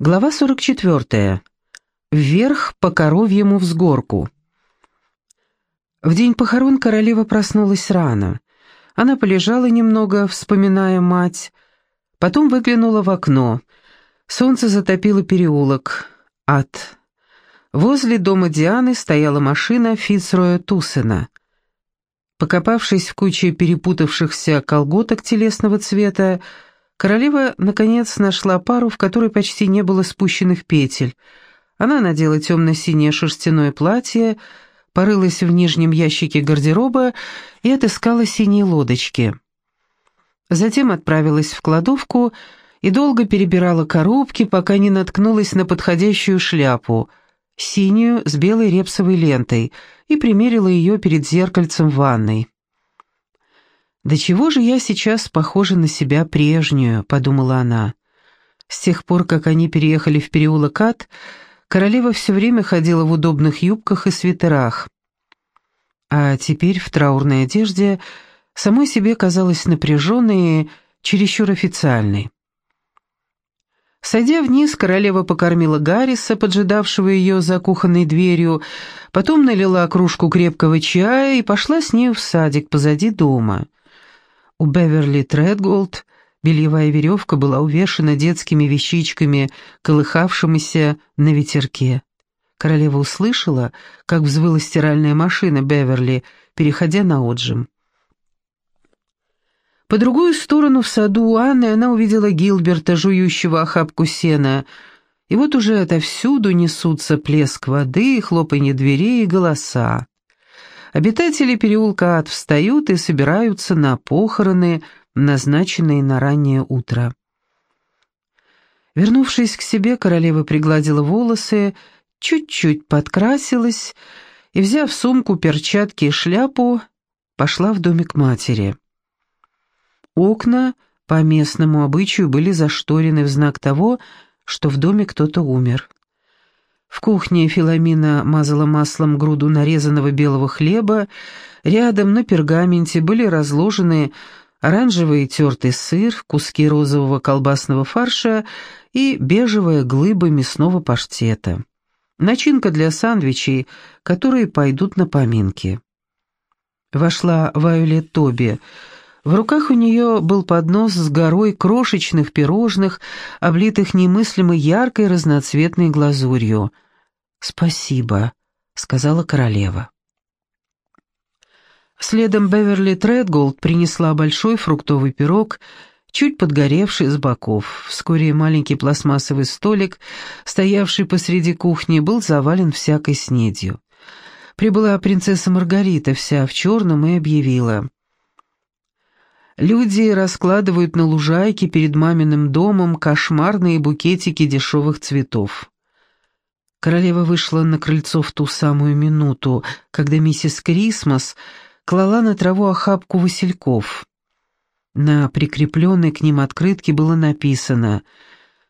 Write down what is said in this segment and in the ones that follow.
Глава 44. Вверх по коровьему взгорку. В день похорон королева проснулась рано. Она полежала немного, вспоминая мать, потом выглянула в окно. Солнце затопило переулок. Ад. Возле дома Дианы стояла машина Фицроя Тусена. Покопавшись в куче перепутавшихся колготок телесного цвета, Королева, наконец, нашла пару, в которой почти не было спущенных петель. Она надела темно-синее шерстяное платье, порылась в нижнем ящике гардероба и отыскала синие лодочки. Затем отправилась в кладовку и долго перебирала коробки, пока не наткнулась на подходящую шляпу, синюю с белой репсовой лентой, и примерила ее перед зеркальцем в ванной. «Да чего же я сейчас похожа на себя прежнюю?» — подумала она. С тех пор, как они переехали в переулок Ад, королева все время ходила в удобных юбках и свитерах. А теперь в траурной одежде самой себе казалась напряженной и чересчур официальной. Сойдя вниз, королева покормила Гарриса, поджидавшего ее за кухонной дверью, потом налила кружку крепкого чая и пошла с нею в садик позади дома. У Беверли Тредголд бельевая веревка была увешана детскими вещичками, колыхавшимися на ветерке. Королева услышала, как взвыла стиральная машина Беверли, переходя на отжим. По другую сторону в саду у Анны она увидела Гилберта, жующего охапку сена, и вот уже отовсюду несутся плеск воды, хлопанье дверей и голоса. Обитатели переулка Ад встают и собираются на похороны, назначенные на раннее утро. Вернувшись к себе, королева пригладила волосы, чуть-чуть подкрасилась и, взяв сумку, перчатки и шляпу, пошла в домик матери. Окна по местному обычаю были зашторены в знак того, что в доме кто-то умер. В кухне Филомина мазала маслом груду нарезанного белого хлеба, рядом на пергаменте были разложены оранжевый тертый сыр, куски розового колбасного фарша и бежевая глыба мясного паштета. Начинка для сандвичей, которые пойдут на поминки. Вошла Вайолет Тоби. В руках у нее был поднос с горой крошечных пирожных, облитых немыслимо яркой разноцветной глазурью — «Спасибо», — сказала королева. Следом Беверли Тредголд принесла большой фруктовый пирог, чуть подгоревший с боков. Вскоре маленький пластмассовый столик, стоявший посреди кухни, был завален всякой снедью. Прибыла принцесса Маргарита, вся в черном, и объявила. Люди раскладывают на лужайке перед маминым домом кошмарные букетики дешевых цветов. Королева вышла на крыльцо в ту самую минуту, когда миссис Крисмас клала на траву охапку васильков. На прикрепленной к ним открытке было написано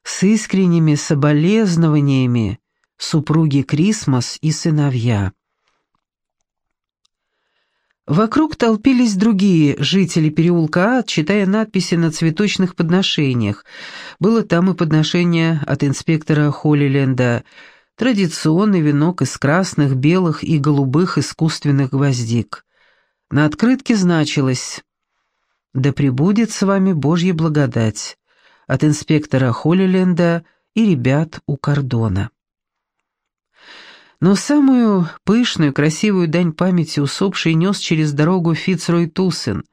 «С искренними соболезнованиями супруги Крисмас и сыновья». Вокруг толпились другие жители переулка Ад, читая надписи на цветочных подношениях. Было там и подношение от инспектора Холлиленда – Традиционный венок из красных, белых и голубых искусственных гвоздик. На открытке значилось «Да пребудет с вами Божья благодать» от инспектора Холлиленда и ребят у кордона. Но самую пышную, красивую дань памяти усопший нес через дорогу Фицрой Тусен.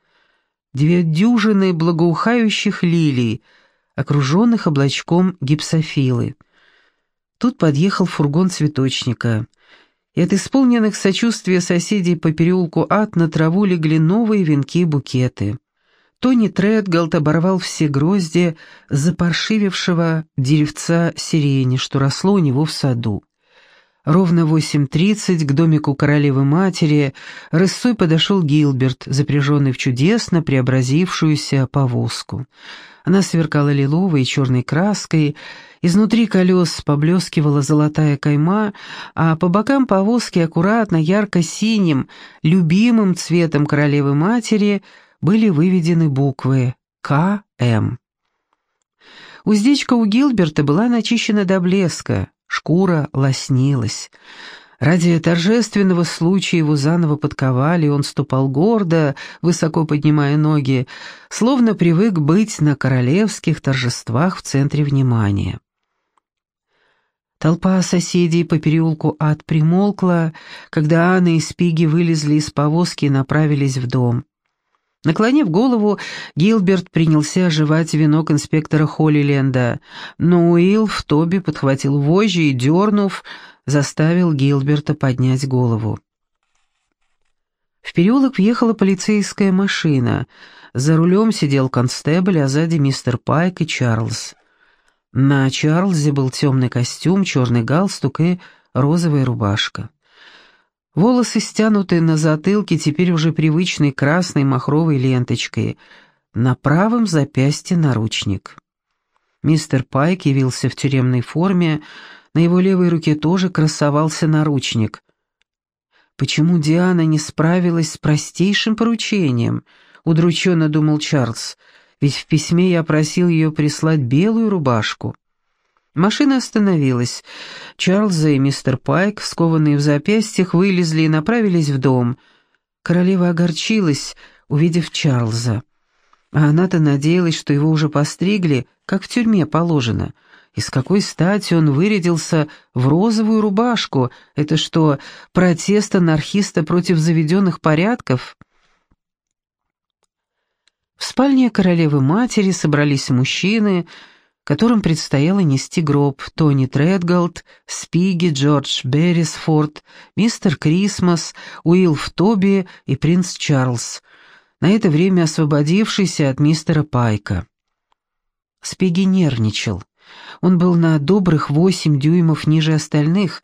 Две дюжины благоухающих лилий, окруженных облачком гипсофилы — Тут подъехал фургон цветочника, и от исполненных сочувствия соседей по переулку Ад на траву легли новые венки и букеты. Тони Тредгалд оборвал все грозди запаршивившего деревца сирени, что росло у него в саду. Ровно в 8.30 к домику королевы-матери рысой подошел Гилберт, запряженный в чудесно преобразившуюся повозку. Она сверкала лиловой и черной краской, Изнутри колес поблескивала золотая кайма, а по бокам повозки аккуратно ярко-синим, любимым цветом королевы-матери были выведены буквы «К.М». Уздечка у Гилберта была начищена до блеска, шкура лоснилась. Ради торжественного случая его заново подковали, он ступал гордо, высоко поднимая ноги, словно привык быть на королевских торжествах в центре внимания. Толпа соседей по переулку ад примолкла, когда Анна и Спиги вылезли из повозки и направились в дом. Наклонив голову, Гилберт принялся оживать венок инспектора Холлиленда, но Уилл в Тоби подхватил вожжи и, дернув, заставил Гилберта поднять голову. В переулок въехала полицейская машина. За рулем сидел констебль, а сзади мистер Пайк и Чарльз. На Чарльзе был темный костюм, черный галстук и розовая рубашка. Волосы стянуты на затылке теперь уже привычной красной махровой ленточкой. На правом запястье наручник. Мистер Пайк явился в тюремной форме, на его левой руке тоже красовался наручник. «Почему Диана не справилась с простейшим поручением?» — удрученно думал Чарльз. «Ведь в письме я просил ее прислать белую рубашку». Машина остановилась. Чарльз и мистер Пайк, скованные в запястьях, вылезли и направились в дом. Королева огорчилась, увидев Чарльза. А она-то надеялась, что его уже постригли, как в тюрьме положено. И с какой стати он вырядился в розовую рубашку? Это что, протест анархиста против заведенных порядков? В спальне королевы-матери собрались мужчины, которым предстояло нести гроб Тони Тредголд, Спиги, Джордж Беррисфорд, мистер Крисмас, Уилф Тоби и принц Чарльз, на это время освободившийся от мистера Пайка. Спиги нервничал. Он был на добрых восемь дюймов ниже остальных.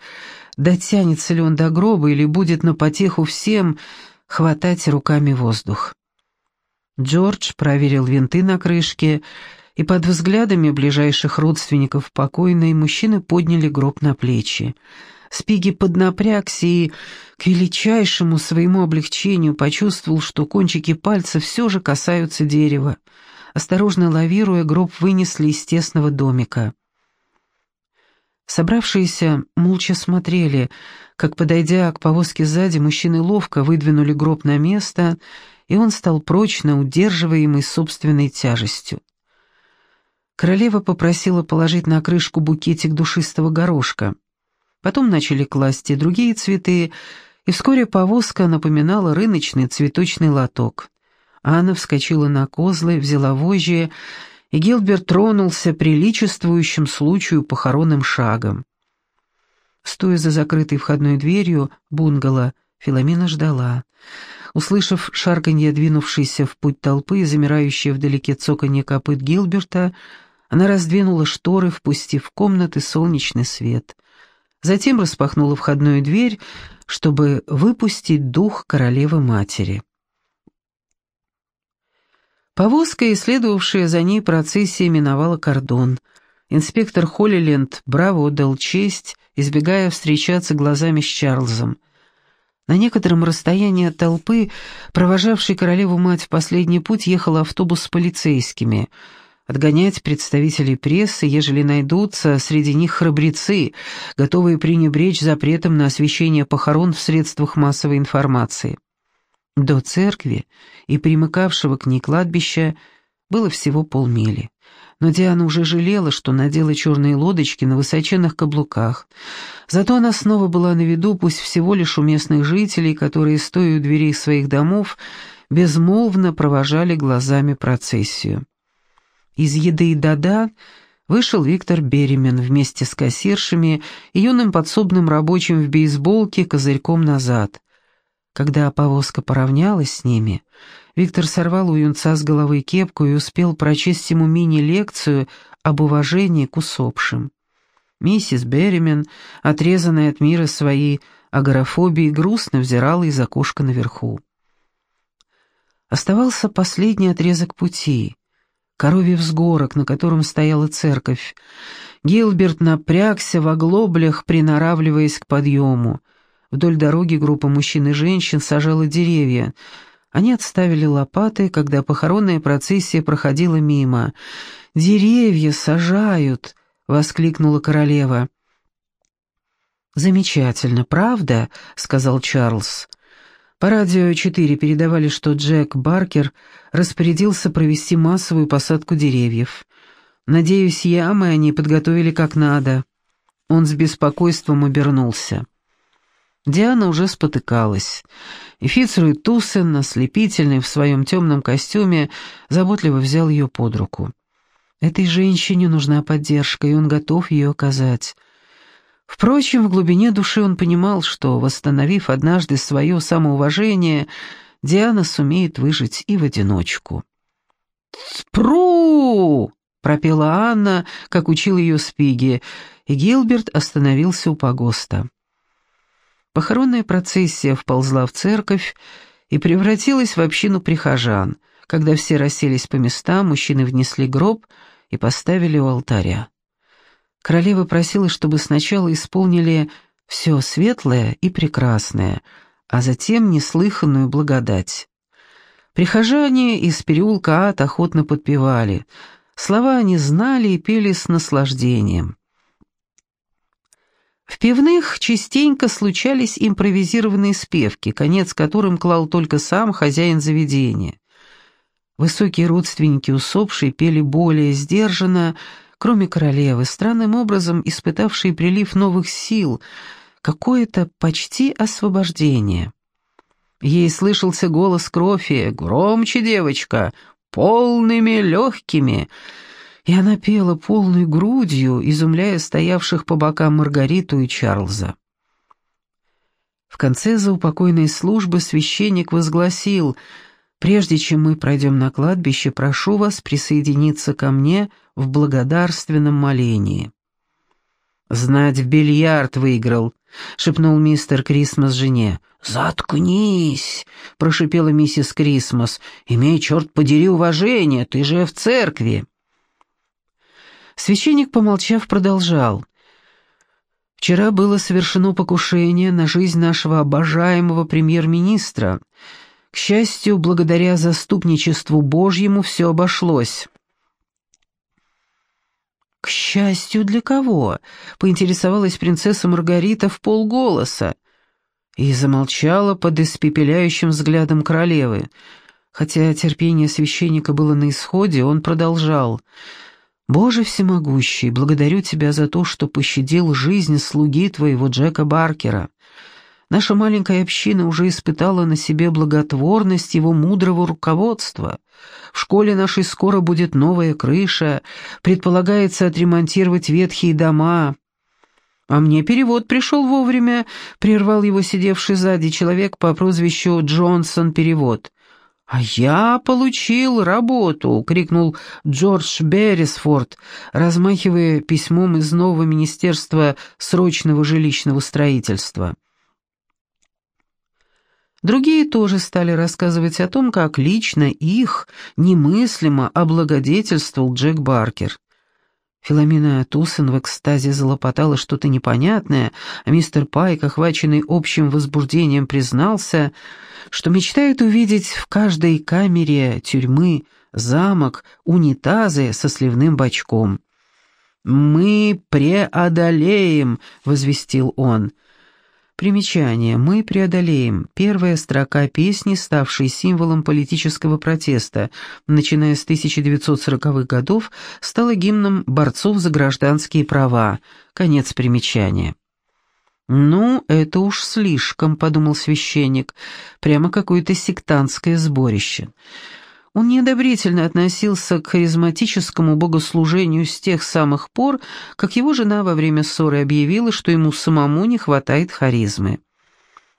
Дотянется ли он до гроба или будет на потеху всем хватать руками воздух? Джордж проверил винты на крышке и под взглядами ближайших родственников покойной мужчины подняли гроб на плечи. Спиги поднапрягся и, к величайшему своему облегчению, почувствовал, что кончики пальцев все же касаются дерева. Осторожно лавируя, гроб вынесли из тесного домика. Собравшиеся молча смотрели, как, подойдя к повозке сзади, мужчины ловко выдвинули гроб на место, и он стал прочно удерживаемый собственной тяжестью. Королева попросила положить на крышку букетик душистого горошка. Потом начали класть и другие цветы, и вскоре повозка напоминала рыночный цветочный лоток. Анна вскочила на козлы, взяла вожжи, и Гилберт тронулся приличествующим случаю похоронным шагом. Стоя за закрытой входной дверью бунгало, Филомена ждала. Услышав шарканье двинувшейся в путь толпы и замирающее вдалеке цоканье копыт Гилберта, она раздвинула шторы, впустив в комнаты солнечный свет. Затем распахнула входную дверь, чтобы выпустить дух королевы-матери. Повозка и следовавшая за ней процессия миновала кордон. Инспектор Холлиленд браво отдал честь, избегая встречаться глазами с Чарльзом. На некотором расстоянии от толпы, провожавшей королеву-мать в последний путь, ехал автобус с полицейскими — отгонять представителей прессы, ежели найдутся среди них храбрецы, готовые пренебречь запретом на освещение похорон в средствах массовой информации. До церкви и примыкавшего к ней кладбища было всего полмили. Но Диана уже жалела, что надела черные лодочки на высоченных каблуках. Зато она снова была на виду, пусть всего лишь у местных жителей, которые, стоя у дверей своих домов, безмолвно провожали глазами процессию. Из еды и дада вышел Виктор Беремен вместе с кассиршами и юным подсобным рабочим в бейсболке козырьком назад. Когда повозка поравнялась с ними, Виктор сорвал у юнца с головы кепку и успел прочесть ему мини-лекцию об уважении к усопшим. Миссис Беремен, отрезанная от мира своей агорафобией, грустно взирала из окошка наверху. Оставался последний отрезок пути — коровий взгорок, на котором стояла церковь. Гилберт напрягся в оглоблях, приноравливаясь к подъему. Вдоль дороги группа мужчин и женщин сажала деревья. Они отставили лопаты, когда похоронная процессия проходила мимо. «Деревья сажают!» — воскликнула королева. «Замечательно, правда?» — сказал Чарльз. По радио 4 передавали, что Джек Баркер распорядился провести массовую посадку деревьев. Надеюсь, ямы они подготовили как надо. Он с беспокойством обернулся. Диана уже спотыкалась, и Фицрой Туссен, ослепительный в своем темном костюме, заботливо взял ее под руку. Этой женщине нужна поддержка, и он готов ее оказать. Впрочем, в глубине души он понимал, что, восстановив однажды свое самоуважение, Диана сумеет выжить и в одиночку. «Спру!» — пропела Анна, как учил ее Спиги, и Гилберт остановился у погоста. Похоронная процессия вползла в церковь и превратилась в общину прихожан. Когда все расселись по местам, мужчины внесли гроб и поставили у алтаря. Королева просила, чтобы сначала исполнили все светлое и прекрасное, а затем неслыханную благодать. Прихожане из переулка Ад охотно подпевали. Слова они знали и пели с наслаждением. В пивных частенько случались импровизированные спевки, конец которым клал только сам хозяин заведения. Высокие родственники усопшей пели более сдержанно, кроме королевы, странным образом испытавшей прилив новых сил, какое-то почти освобождение. Ей слышался голос Крофи «Громче, девочка! Полными легкими!» И она пела полной грудью, изумляя стоявших по бокам Маргариту и Чарльза. В конце заупокойной службы священник возгласил «Прежде чем мы пройдем на кладбище, прошу вас присоединиться ко мне в благодарственном молении». «Знать, в бильярд выиграл», — шепнул мистер Крисмас жене. «Заткнись!» — прошипела миссис Крисмас. «Имей, черт подери, уважение, ты же в церкви!» Священник, помолчав, продолжал. «Вчера было совершено покушение на жизнь нашего обожаемого премьер-министра. К счастью, благодаря заступничеству Божьему все обошлось». «К счастью для кого?» — поинтересовалась принцесса Маргарита в полголоса и замолчала под испепеляющим взглядом королевы. Хотя терпение священника было на исходе, он продолжал. «Боже всемогущий, благодарю Тебя за то, что пощадил жизнь слуги Твоего Джека Баркера. Наша маленькая община уже испытала на себе благотворность его мудрого руководства. В школе нашей скоро будет новая крыша, предполагается отремонтировать ветхие дома. А мне перевод пришел вовремя, прервал его сидевший сзади человек по прозвищу Джонсон Перевод. «А я получил работу!» — крикнул Джордж Беррисфорд, размахивая письмом из нового министерства срочного жилищного строительства. Другие тоже стали рассказывать о том, как лично их немыслимо облагодетельствовал Джек Баркер. Филомена Туссен в экстазе залопотала что-то непонятное, а мистер Пайк, охваченный общим возбуждением, признался, что мечтает увидеть в каждой камере тюрьмы замок, унитазы со сливным бачком. «Мы преодолеем», — возвестил он, — Примечание. «Мы преодолеем» — первая строка песни, ставшей символом политического протеста, начиная с 1940-х годов, стала гимном борцов за гражданские права. Конец примечания. «Ну, это уж слишком», — подумал священник, — «прямо какое-то сектантское сборище». Он неодобрительно относился к харизматическому богослужению с тех самых пор, как его жена во время ссоры объявила, что ему самому не хватает харизмы.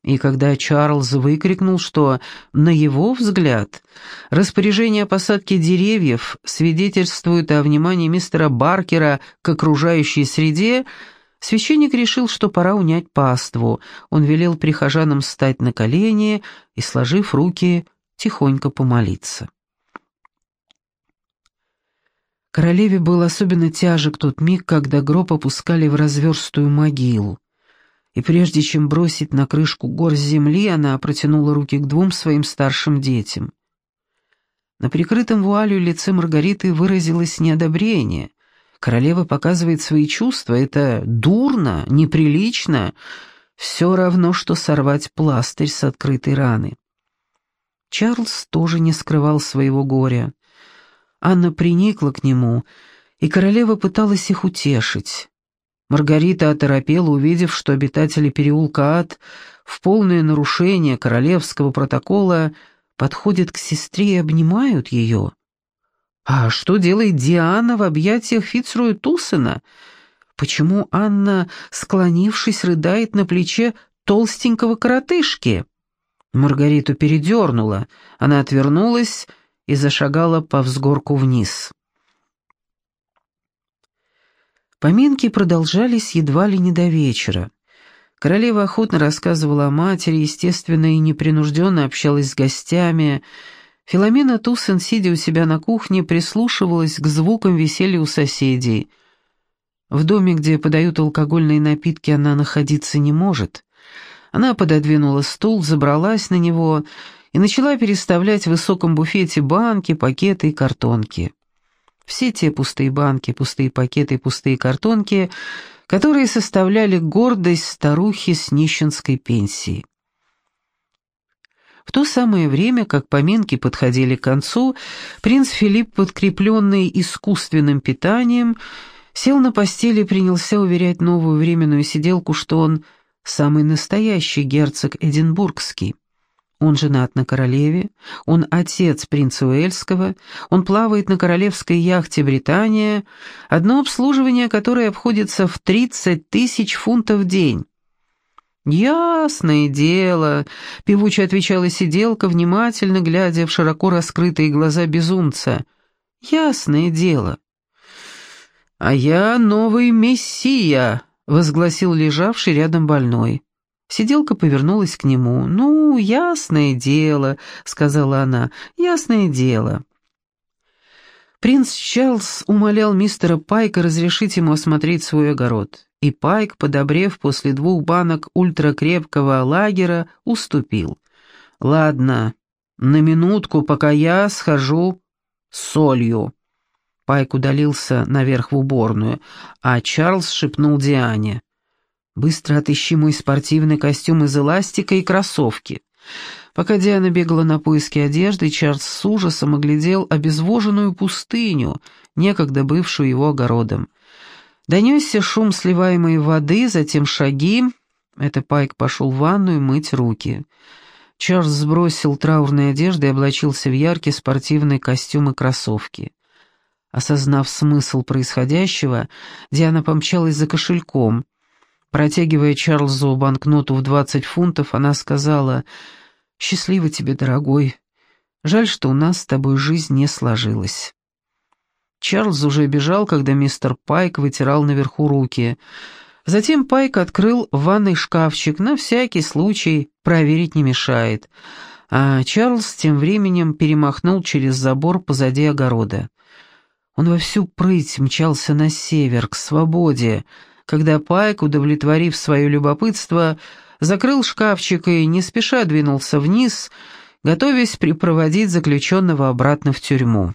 И когда Чарльз выкрикнул, что, на его взгляд, распоряжение о посадке деревьев свидетельствует о внимании мистера Баркера к окружающей среде, священник решил, что пора унять паству. Он велел прихожанам встать на колени и, сложив руки, тихонько помолиться. Королеве был особенно тяжек тот миг, когда гроб опускали в разверстую могилу. и прежде чем бросить на крышку горсть земли, она протянула руки к двум своим старшим детям. На прикрытом вуалью лице Маргариты выразилось неодобрение. Королева показывает свои чувства, это дурно, неприлично, все равно, что сорвать пластырь с открытой раны. Чарльз тоже не скрывал своего горя. Анна приникла к нему, и королева пыталась их утешить. Маргарита оторопела, увидев, что обитатели переулка Ад в полное нарушение королевского протокола подходят к сестре и обнимают ее. А что делает Диана в объятиях Фицруя Тусена? Почему Анна, склонившись, рыдает на плече толстенького коротышки? Маргариту передернула, она отвернулась и зашагала по взгорку вниз. Поминки продолжались едва ли не до вечера. Королева охотно рассказывала о матери, естественно, и непринужденно общалась с гостями. Филомена Туссен, сидя у себя на кухне, прислушивалась к звукам веселья у соседей. В доме, где подают алкогольные напитки, она находиться не может. Она пододвинула стул, забралась на него и начала переставлять в высоком буфете банки, пакеты и картонки. Все те пустые банки, пустые пакеты и пустые картонки, которые составляли гордость старухи с нищенской пенсией. В то самое время, как поминки подходили к концу, принц Филипп, подкрепленный искусственным питанием, сел на постели и принялся уверять новую временную сиделку, что он самый настоящий герцог Эдинбургский. Он женат на королеве, он отец принца Уэльского, он плавает на королевской яхте «Британия», одно обслуживание которое обходится в 30 тысяч фунтов в день. «Ясное дело», — певуче отвечала сиделка, внимательно глядя в широко раскрытые глаза безумца. «Ясное дело». «А я новый мессия», — возгласил лежавший рядом больной. Сиделка повернулась к нему. «Ну, ясное дело», — сказала она, — «ясное дело». Принц Чарльз умолял мистера Пайка разрешить ему осмотреть свой огород, и Пайк, подобрев после двух банок ультракрепкого лагера, уступил. «Ладно, на минутку, пока я схожу с солью». Пайк удалился наверх в уборную, а Чарльз шепнул Диане. Быстро отыщи мой спортивный костюм из эластика и кроссовки. Пока Диана бегала на поиски одежды, Чарльз с ужасом оглядел обезвоженную пустыню, некогда бывшую его огородом. Донесся шум сливаемой воды, затем шаги. Это Пайк пошел в ванную мыть руки. Чарльз сбросил траурные одежды и облачился в яркий спортивный костюм и кроссовки. Осознав смысл происходящего, Диана помчалась за кошельком — Протягивая Чарльзу банкноту в двадцать фунтов, она сказала, «Счастливо тебе, дорогой. Жаль, что у нас с тобой жизнь не сложилась». Чарльз уже бежал, когда мистер Пайк вытирал наверху руки. Затем Пайк открыл ванный шкафчик, на всякий случай проверить не мешает. А Чарльз тем временем перемахнул через забор позади огорода. Он во всю прыть мчался на север, к свободе, когда Пайк, удовлетворив свое любопытство, закрыл шкафчик и не спеша двинулся вниз, готовясь припроводить заключенного обратно в тюрьму.